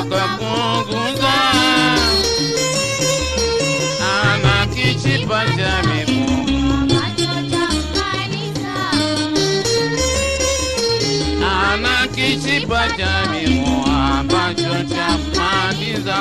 atachoka kuguza, ana kichipa cha miguu, ana kichipa cha miguu ambacho cha maliza.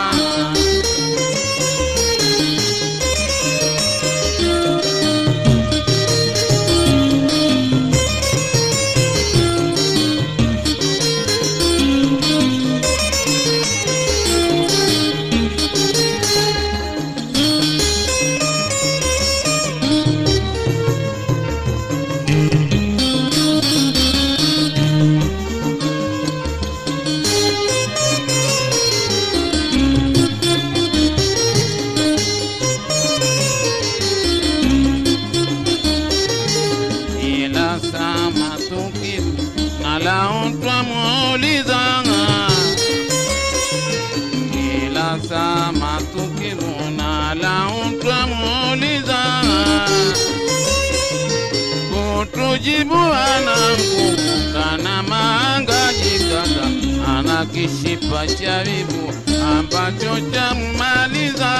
Nguvu kana manga jikanda ana kishipa cha vibu ambacho chammaliza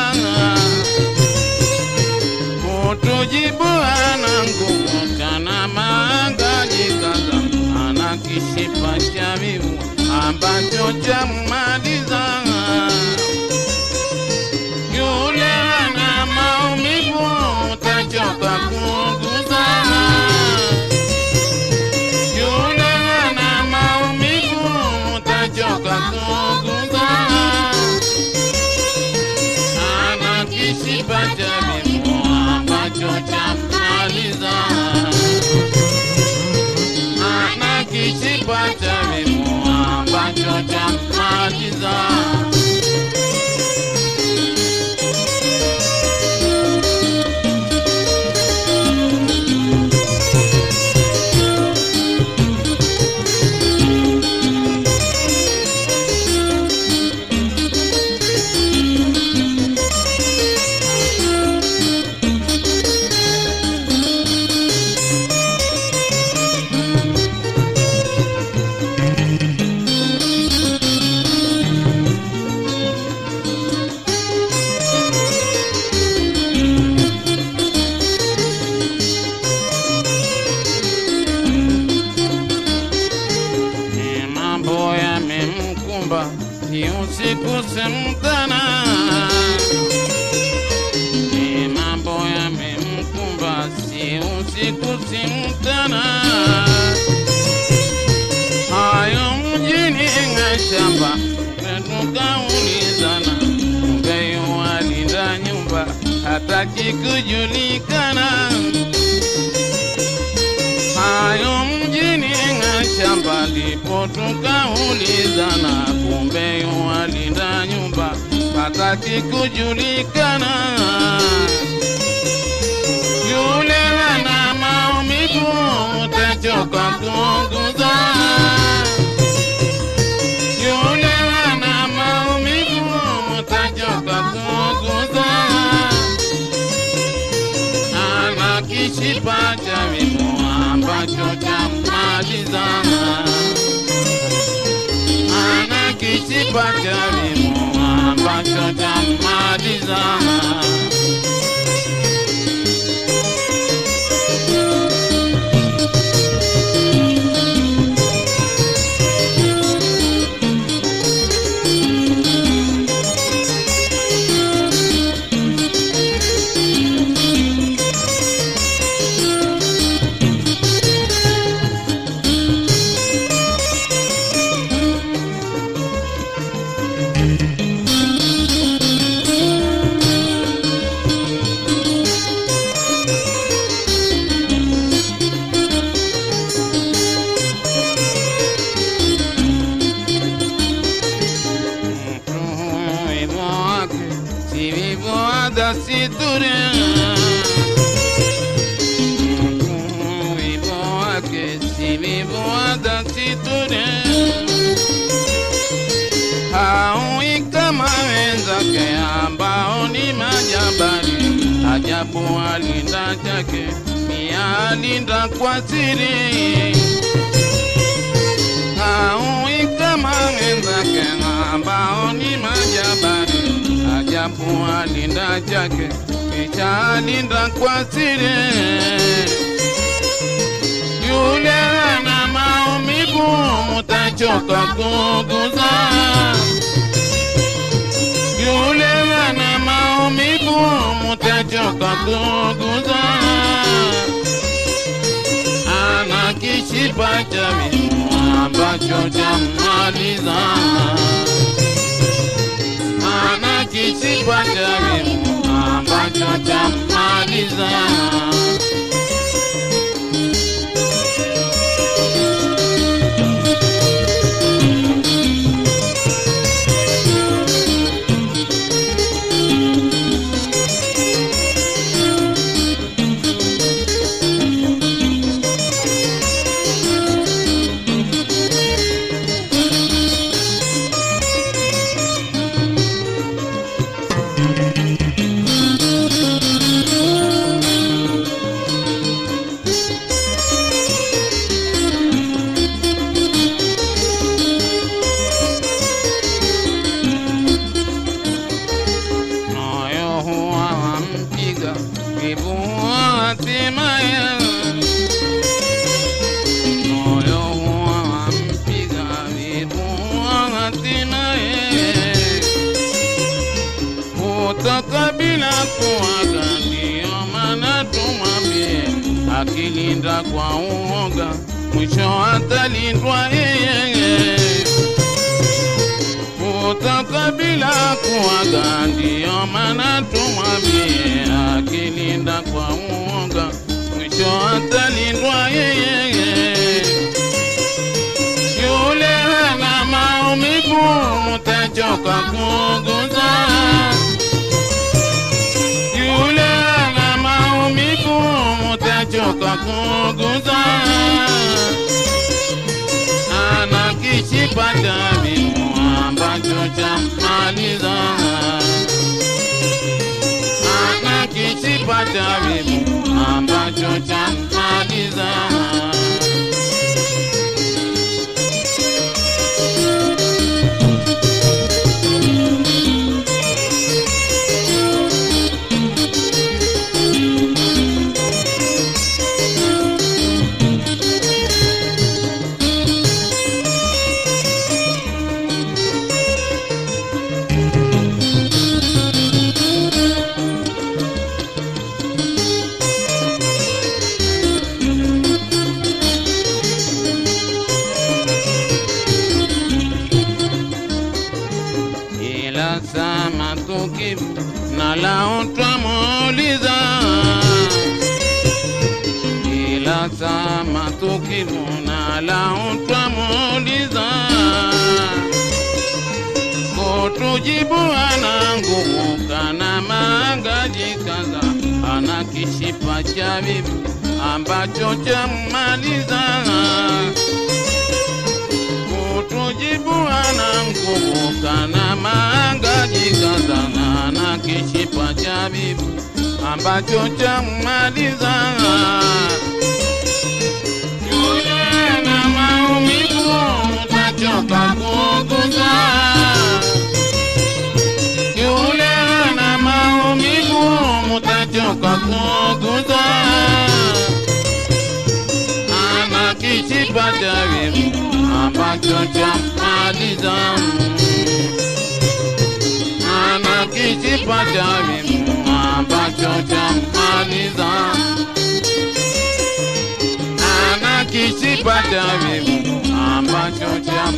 kutujibu jibuana nguvu kana manga jikanda ana kishipa cha vibu ambacho chammaliza. Ng'ashamba, tukaulizana, kumbe nyumba, hataki hayo mjini ng'ashamba, ndipo tukaulizana, kumbe yu nyumba hataki kujulikana. Yule ana maumivu, utachoka kuguza. Cha miguu ambacho chammaliza, ana kishipa cha miguu ambacho chammaliza. Ada siture. Haui kama wenzake ambao ni majabali, ajabu alinda chake pia alinda kwa siri haui kama wenzake ambao ni majabari. Ajabu alinda chake picha alinda kwa siri. Yule mutachoka kuguza. Yule ana maumivu mutachoka kuguza. Ana kishipa cha mimu ambacho chamaliza. Ana kishipa cha mimu ambacho chamaliza. Kwa uoga, mwisho atalindwa yeye kutoka bila kuaga, ndiyo maana tumwambie akilinda kwa uoga, mwisho atalindwa yeye. Mutachoka kuguza ana kishipa mimu ambacho chamaliza. Ana kishipa mimu ambacho chamaliza. Ila tukimona, lao twamuuliza, kutujibu ana nguvu kana maangaji kaza, ana kishipa cha bibi ambacho chammaliza kutujibu ana nguvu kana maangaji kazana na kishipa cha bibi ambacho chammaliza. Utachoka kuguza. Yule na maumivu mutachoka kuguza ana kishipa cha bibi ambacho chamaliza. Ana kishipa cha